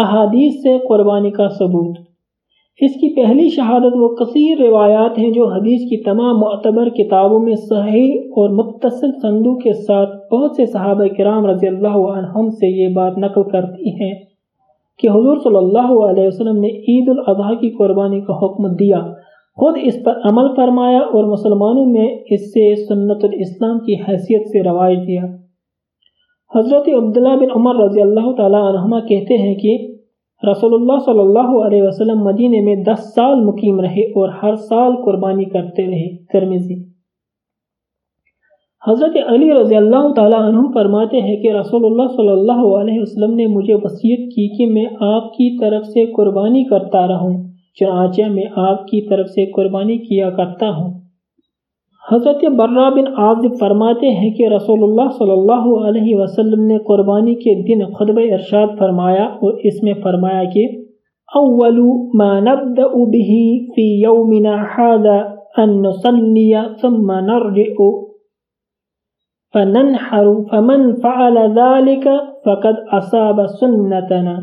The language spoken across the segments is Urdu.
احادیث سے قربانی کا ثبوت۔ اس کی پہلی شہادت وہ کثیر روایات ہیں جو حدیث کی تمام معتبر کتابوں میں صحیح اور متصل سندو کے ساتھ بہت سے صحابہ کرام رضی اللہ عنہم سے یہ بات نقل کرتی ہیں کہ حضور صلی اللہ علیہ وسلم نے عید الاضحیٰ کی قربانی کا حکم دیا۔ خود اس پر عمل فرمایا اور مسلمانوں نے اس سے سنت الاسلام کی حیثیت سے رواج دیا حضرت عبداللہ بن عمر رضی اللہ تعالی عنہما کہتے ہیں کہ رسول اللہ صلی اللہ علیہ وسلم مدینے میں دس سال مقیم رہے اور ہر سال قربانی کرتے رہے۔ ترمیزی حضرت علی رضی اللہ تعالیٰ عنہ فرماتے ہیں کہ رسول اللہ صلی اللہ علیہ وسلم نے مجھے وصیت کی کہ میں آپ کی طرف سے قربانی کرتا رہوں، چنانچہ میں آپ کی طرف سے قربانی کیا کرتا ہوں۔ حضرت برہ بن عازب فرماتے ہیں کہ رسول اللہ صلی اللہ علیہ وسلم نے قربانی کے دن خطب ارشاد فرمایا اور اس میں فرمایا کہ اول ما نبدأ به في يومنا هذا ان نصلي ثم نرجع فننحر فمن فعل ذلك فقد اصاب سنتنا۔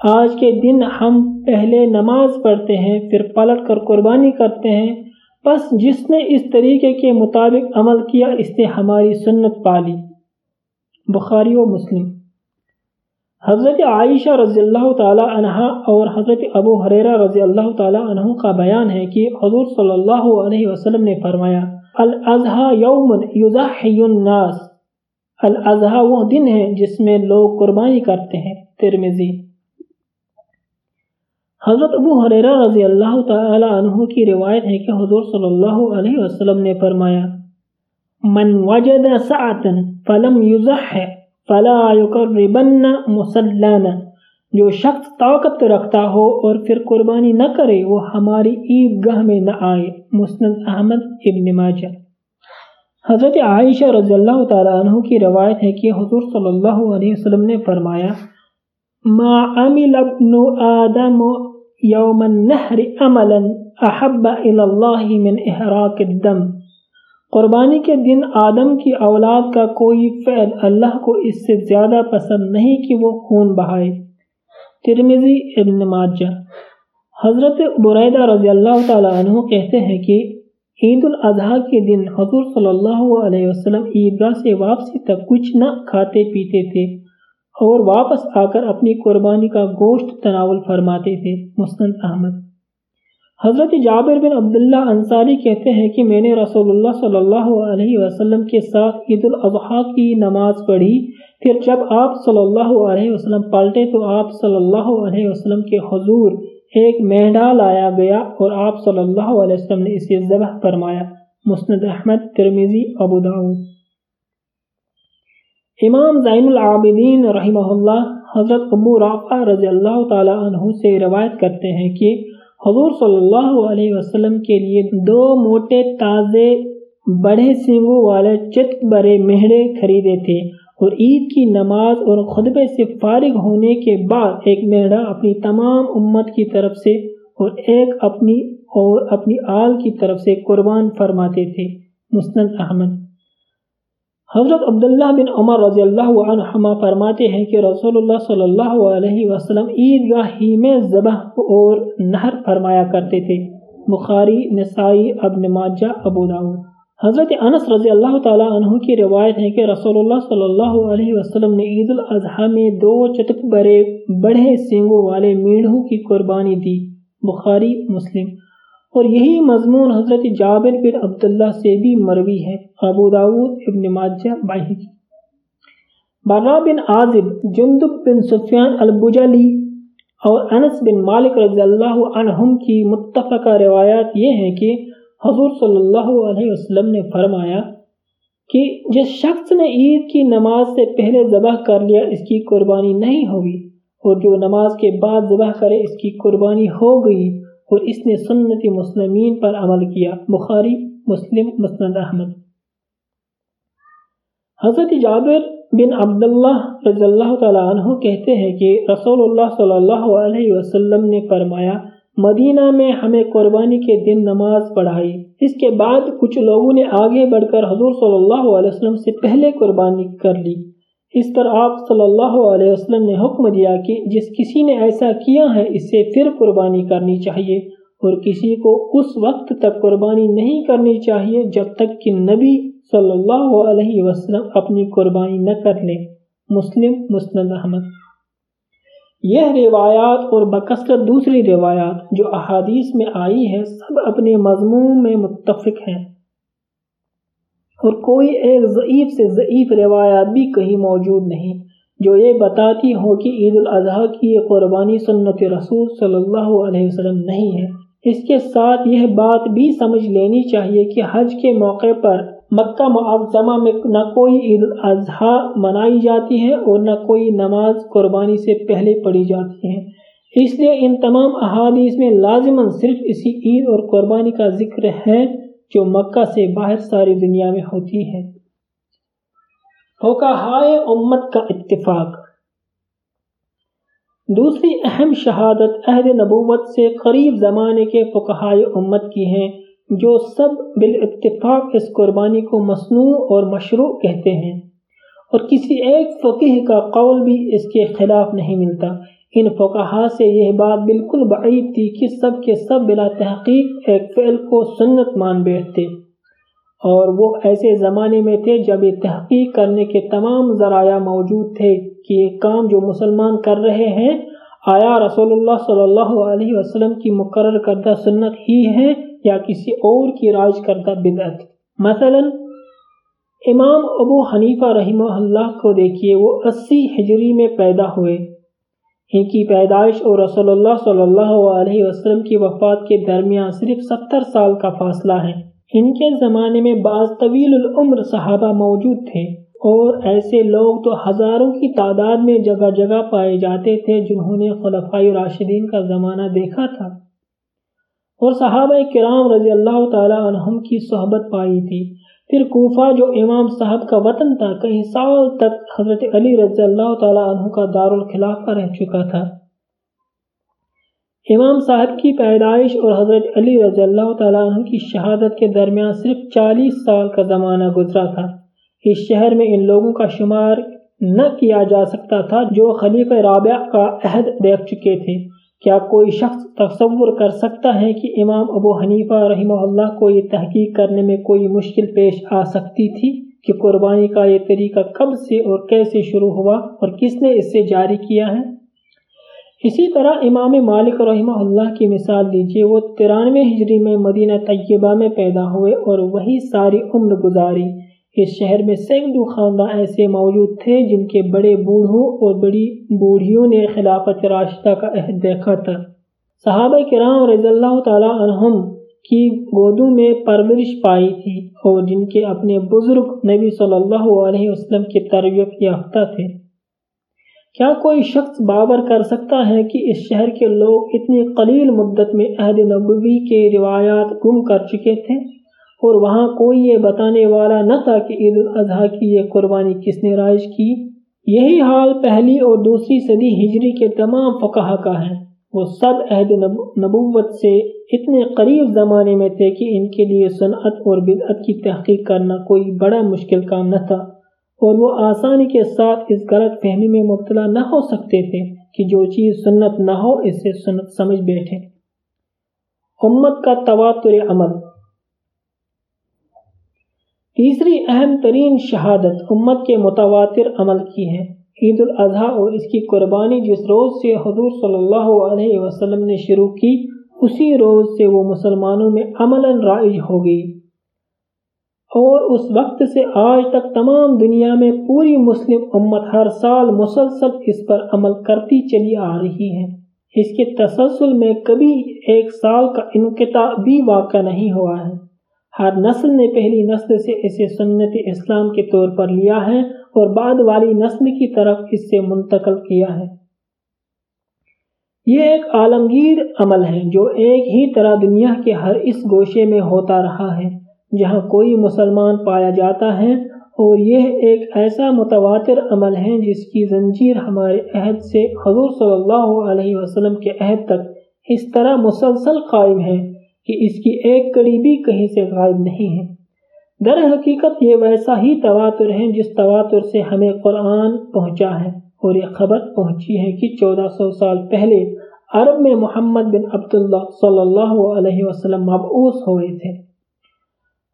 آج کے دن ہم پہلے نماز پڑھتے ہیں، پھر پلٹ کر قربانی کرتے ہیں بس جس نے اس طریقے کے مطابق عمل کیا، اس نے ہماری سنت پالی بخاری و مسلم۔ حضرت عائشہ رضی اللہ تعالی عنہ اور حضرت ابو حریرہ رضی اللہ تعالی عنہ کا بیان ہے کہ حضور صلی اللہ علیہ وسلم نے فرمایا الاضحى یوم یضحی الناس الاضحى وہ دن ہے جس میں لوگ قربانی کرتے ہیں۔ ترمزی حضرت ابو حریرہ رضی اللہ تعالی عنہ کی روایت ہے کہ حضور صلی اللہ علیہ وسلم نے فرمایا، من وجد سعتا فلم یزح فلا یقربن مسلانا جو شخص طاقت رکھتا ہو اور پھر قربانی نہ کرے، وہ ہماری عید گاہ میں نہ آئے۔ مسند احمد ابن ماجہ۔ حضرت عائشہ رضی اللہ تعالی عنہ کی روایت ہے کہ حضور صلی اللہ علیہ وسلم نے فرمایا، ما عمل ابن آدم یوم النحر عملا احب الى من احراق الدم. قربانی کے دن آدم کی اولاد کا کوئی فعل اللہ کو اس سے زیادہ پسند نہیں کہ وہ خون بہائے۔ ترمیزی ابن ماجہ۔ حضرت بریدہ رضی اللہ تعالیٰ عنہ کہتے ہیں کہ عید الاضحیٰ کے دن حضور صلی اللہ علیہ وسلم عیدگاہ سے واپسی تک کچھ نہ کھاتے پیتے تھے۔ اور واپس آ کر اپنی قربانی کا گوشت تناول فرماتے تھے مسند احمد۔ حضرت جابر بن عبداللہ انصاری کہتے ہیں کہ میں نے رسول اللہ صلی اللہ علیہ وسلم کے ساتھ عید الاضحیٰ کی نماز پڑھی۔ پھر جب آپ صلی اللہ علیہ وسلم پلٹے تو آپ صلی اللہ علیہ وسلم کے حضور ایک مہنڈا لایا گیا اور آپ صلی اللہ علیہ وسلم نے اسے ذبح فرمایا۔ مسند احمد ترمیزی ابو داود۔ امام زین العابدین رحمہ اللہ حضرت ابو رافع رضی اللہ تعالی عنہ سے روایت کرتے ہیں کہ حضور صلی اللہ علیہ وسلم کے لیے دو موٹے تازے بڑے سینگوں والے چت برے مہڑے خریدے تھے اور عید کی نماز اور خطبے سے فارغ ہونے کے بعد ایک مہڑا اپنی تمام امت کی طرف سے اور ایک اپنی اور اپنی آل کی طرف سے قربان فرماتے تھے۔ مسند احمد۔ حضرت عبداللہ بن عمر رضی اللہ عنہما فرماتے ہیں کہ رسول اللہ صلی اللہ علیہ وسلم عید میں ذبح اور نہر فرمایا کرتے تھے۔ بخاری، نسائی، ابن ماجہ، ابو داود۔ حضرت انس رضی اللہ تعالیٰ عنہ کی روایت ہے کہ رسول اللہ صلی اللہ علیہ وسلم نے عید الاضحیٰ میں دو چتک برے بڑھے سینگوں والے میڑھوں کی قربانی دی۔ بخاری، مسلم۔ اور یہی مضمون حضرت جابر بن عبداللہ سے بھی مروی ہے، ابو داود ابن ماجہ باہی برا بن عازب، جندب بن سفیان البجلی اور انس بن مالک رضی اللہ عنہم کی متفقہ روایات یہ ہیں کہ حضور صلی اللہ علیہ وسلم نے فرمایا کہ جس شخص نے عید کی نماز سے پہلے ذبح کر لیا، اس کی قربانی نہیں ہوگی اور جو نماز کے بعد ذبح کرے، اس کی قربانی ہو گئی۔ اور اس نے سنت مسلمین پر عمل کیا۔ بخاری، مسلم، مسند احمد۔ حضرت جابر بن عبداللہ رضی اللہ تعالیٰ عنہ کہتے ہیں کہ رسول اللہ صلی اللہ علیہ وسلم نے فرمایا، مدینہ میں ہمیں قربانی کے دن نماز پڑھائی۔ اس کے بعد کچھ لوگوں نے آگے بڑھ کر حضور صلی اللہ علیہ وسلم سے پہلے قربانی کر لی۔ اس پر آپ صلی اللہ علیہ وسلم نے حکم دیا کہ جس کسی نے ایسا کیا ہے اسے پھر قربانی کرنی چاہیے اور کسی کو اس وقت تک قربانی نہیں کرنی چاہیے جب تک کہ نبی صلی اللہ علیہ وسلم اپنی قربانی نہ کر لے۔ مسلم، مسند احمد۔ یہ روایات اور بکثرت دوسری روایات جو احادیث میں آئی ہیں، سب اپنے مضمون میں متفق ہیں۔ اور کوئی ایک ضعیف سے ضعیف روایات بھی کہیں موجود نہیں، جو یہ بتاتی ہو کہ عید الاضحیٰ کی یہ قربانی سنت رسول صلی اللہ علیہ وسلم نہیں ہے۔ اس کے ساتھ یہ بات بھی سمجھ لینی چاہیے کہ حج کے موقع پر مکہ معظمہ میں نہ کوئی عید الاضحیٰ منائی جاتی ہے اور نہ کوئی نماز قربانی سے پہلے پڑھی جاتی ہے۔ اس لیے ان تمام احادیث میں لازماً صرف اسی عید اور قربانی کا ذکر ہے۔ جو مکہ سے باہر ساری دنیا میں ہوتی ہے۔ ہائے امت کا اتفاق۔ دوسری اہم شہادت عہد نبوت سے قریب زمانے کے فقہائے امت کی ہیں، جو سب بالاتفاق اس قربانی کو مصنوع اور مشروع کہتے ہیں۔ اور کسی ایک فقیح کا قول بھی اس کے خلاف نہیں ملتا۔ ان فقہا سے یہ بات بالکل بعید تھی کہ سب کے سب بلا تحقیق ایک فعل کو سنت مان بیٹھتے اور وہ ایسے زمانے میں تھے جب یہ تحقیق کرنے کے تمام ذرائع موجود تھے کہ یہ کام جو مسلمان کر رہے ہیں، آیا رسول اللہ صلی اللہ علیہ وسلم کی مقرر کردہ سنت ہی ہے یا کسی اور کی راج کردہ بدعت؟ مثلا، امام ابو حنیفہ رحمہ اللہ کو دیکھیے، وہ اسی ہجری میں پیدا ہوئے۔ ان کی پیدائش اور رسول اللہ صلی اللہ علیہ وسلم کی وفات کے درمیان صرف ستر سال کا فاصلہ ہے۔ ان کے زمانے میں بعض طویل العمر صحابہ موجود تھے اور ایسے لوگ تو ہزاروں کی تعداد میں جگہ جگہ پائے جاتے تھے جنہوں نے خلفائی راشدین کا زمانہ دیکھا تھا۔ اور صحابہ کرام رضی اللہ تعالی عنہم کی صحبت پائی تھی۔ پھر کوفہ جو امام صاحب کا وطن تھا، کئی سال تک حضرت علی رضی اللہ تعالیٰ عنہ کا دارالخلافہ رہ چکا تھا۔ امام صاحب کی پیدائش اور حضرت علی رضی اللہ تعالیٰ عنہ کی شہادت کے درمیان صرف چالیس سال کا زمانہ گزرا تھا۔ اس شہر میں ان لوگوں کا شمار نہ کیا جا سکتا تھا جو خلیفہ رابعہ کا عہد دیکھ چکے تھے۔ کیا کوئی شخص تصور کر سکتا ہے کہ امام ابو حنیفہ رحمہ اللہ کو یہ تحقیق کرنے میں کوئی مشکل پیش آ سکتی تھی کہ قربانی کا یہ طریقہ کب سے اور کیسے شروع ہوا اور کس نے اس سے جاری کیا ہے؟ اسی طرح امام مالک رحمہ اللہ کی مثال لیجیے وہ ترانوے ہجری میں مدینہ طیبہ میں پیدا ہوئے اور وہی ساری عمر گزاری۔ اس شہر میں سینکڑوں خاندان ایسے موجود تھے جن کے بڑے بوڑھوں اور بڑی بوڑھیوں نے خلافت راشدہ کا عہد دیکھا تھا۔ صحابہ کرام رضی اللہ تعالی عنہم کی گودوں میں پرورش پائی تھی اور جن کے اپنے بزرگ نبی صلی اللہ علیہ وسلم کی تربیت یافتہ تھے۔ کیا کوئی شخص بابر کر سکتا ہے کہ اس شہر کے لوگ اتنی قلیل مدت میں عہد نبوی کے روایات گم کر چکے تھے؟ اور وہاں کوئی یہ بتانے والا نہ تھا کہ عید الاضحیٰ کی یہ قربانی کس نے رائج کی۔ یہی حال پہلی اور دوسری صدی ہجری کے تمام فقہ کا ہے۔ وہ سب عہد نبوت سے اتنے قریب زمانے میں تھے کہ ان کے لیے صنعت اور بدعت کی تحقیق کرنا کوئی بڑا مشکل کام نہ تھا۔ اور وہ آسانی کے ساتھ اس غلط فہمی میں مبتلا نہ ہو سکتے تھے کہ جو چیز سنت نہ ہو، اسے سنت سمجھ بیٹھے۔ امت کا تواتر عمل۔ تیسری اہم ترین شہادت امت کے متواتر عمل کی ہے۔ عید الاضحیٰ اور اس کی قربانی جس روز سے حضور صلی اللہ علیہ وسلم نے شروع کی، اسی روز سے وہ مسلمانوں میں عملاً رائج ہو گئی۔ اور اس وقت سے آج تک تمام دنیا میں پوری مسلم امت ہر سال مسلسل اس پر عمل کرتی چلی آ رہی ہے۔ اس کے تسلسل میں کبھی ایک سال کا انقطاع بھی واقع نہیں ہوا ہے۔ ہر نسل نے پہلی نسل سے اسے سنت اسلام کے طور پر لیا ہے اور بعد والی نسل کی طرف اس سے منتقل کیا ہے۔ یہ ایک عالمگیر عمل ہے جو ایک ہی طرح دنیا کے ہر اس گوشے میں ہوتا رہا ہے، جہاں کوئی مسلمان پایا جاتا ہے۔ اور یہ ایک ایسا متواتر عمل ہے جس کی زنجیر ہمارے عہد سے حضور صلی اللہ علیہ وسلم کے عہد تک اس طرح مسلسل قائم ہے۔ کہ اس کی ایک کڑی بھی کہیں سے غائب نہیں ہے۔ در حقیقت یہ ویسا ہی تواتر ہے جس تواتر سے ہمیں قرآن پہنچا ہے اور یہ خبر پہنچی ہے کہ چودہ سو سال پہلے عرب میں محمد بن عبداللہ صلی اللہ علیہ وسلم مبعوث ہوئے تھے۔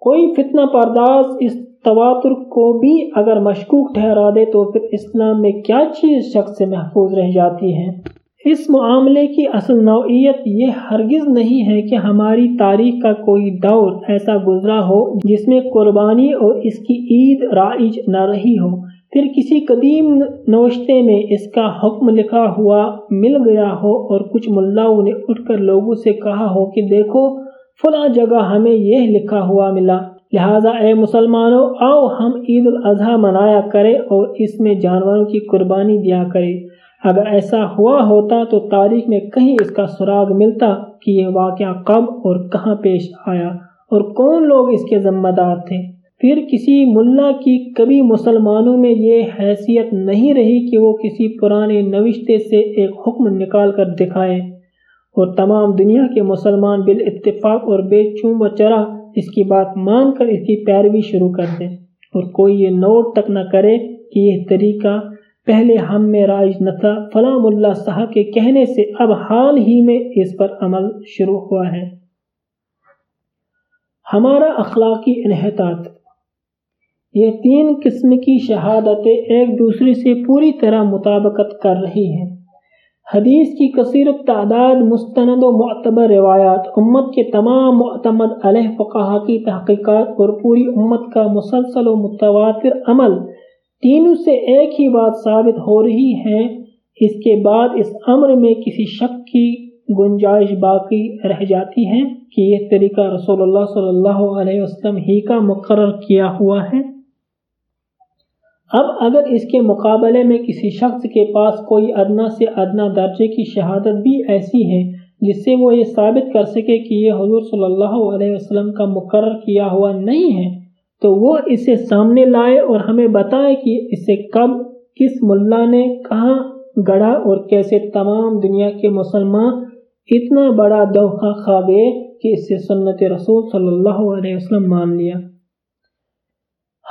کوئی فتنہ پرداز اس تواتر کو بھی اگر مشکوک ٹھہرا دے تو پھر اسلام میں کیا چیز شخص سے محفوظ رہ جاتی ہے؟ اس معاملے کی اصل نوعیت یہ ہرگز نہیں ہے کہ ہماری تاریخ کا کوئی دور ایسا گزرا ہو جس میں قربانی اور اس کی عید رائج نہ رہی ہو۔ پھر کسی قدیم نوشتے میں اس کا حکم لکھا ہوا مل گیا ہو اور کچھ ملاؤں نے اٹھ کر لوگوں سے کہا ہو کہ دیکھو، فلاں جگہ ہمیں یہ لکھا ہوا ملا۔ لہٰذا اے مسلمانوں، آؤ ہم عید الاضحیٰ منایا کرے اور اس میں جانوروں کی قربانی دیا کرے اگر ایسا ہوا ہوتا تو تاریخ میں کہیں اس کا سراغ ملتا کہ یہ واقعہ کب اور کہاں پیش آیا اور کون لوگ اس کے ذمہ دار تھے۔ پھر کسی ملا کی کبھی مسلمانوں میں یہ حیثیت نہیں رہی کہ وہ کسی پرانے نوشتے سے ایک حکم نکال کر دکھائے۔ اور تمام دنیا کے مسلمان بالاتفاق اور بے چوم و چرا اس کی بات مان کر اس کی پیروی شروع کر دیں۔ اور کوئی یہ نوٹ تک نہ کرے کہ یہ طریقہ پہلے ہم میں رائج نہ تھا فلاں اللہ صاحب کے کہنے سے اب حال ہی میں اس پر عمل شروع ہوا ہے۔ ہمارا اخلاقی انحطاط۔ یہ تین قسم کی شہادتیں ایک دوسرے سے پوری طرح مطابقت کر رہی ہیں۔ حدیث کی کثیر تعداد، مستند و معتبر روایات، امت کے تمام معتمد علیہ فقہ کی تحقیقات اور پوری امت کا مسلسل و متواتر عمل تینوں سے ایک ہی بات ثابت ہو رہی ہے اس کے بعد اس امر میں کسی شک کی گنجائش باقی رہ جاتی ہے کہ یہ طریقہ رسول اللہ صلی اللہ علیہ وسلم ہی کا مقرر کیا ہوا ہے۔ اب اگر اس کے مقابلے میں کسی شخص کے پاس کوئی ادنا سے ادنا درجے کی شہادت بھی ایسی ہے، جس سے وہ یہ ثابت کر سکے کہ یہ حضور صلی اللہ علیہ وسلم کا مقرر کیا ہوا نہیں ہے تو وہ اسے سامنے لائے اور ہمیں بتائے کہ اسے کب، کس ملا نے، کہاں گڑھا اور کیسے تمام دنیا کے مسلمان اتنا بڑا دوخہ خوابے کہ اس سے سنت رسول صلی اللہ علیہ وسلم مان لیا۔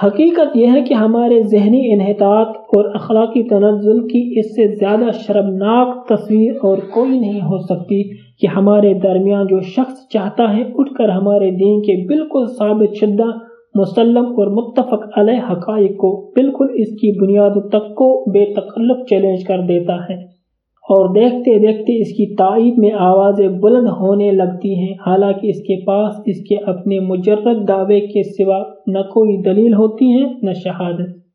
حقیقت یہ ہے کہ ہمارے ذہنی انحطاط اور اخلاقی تنزل کی اس سے زیادہ شرمناک تصویر اور کوئی نہیں ہو سکتی کہ ہمارے درمیان جو شخص چاہتا ہے اٹھ کر ہمارے دین کے بالکل ثابت شدہ مسلم اور متفق علیہ حقائق کو بالکل اس کی بنیاد تک کو بے تکلف چیلنج کر دیتا ہے اور دیکھتے دیکھتے اس کی تائید میں آوازیں بلند ہونے لگتی ہیں۔ حالانکہ اس کے پاس اس کے اپنے مجرد دعوے کے سوا نہ کوئی دلیل ہوتی ہے نہ شہادت۔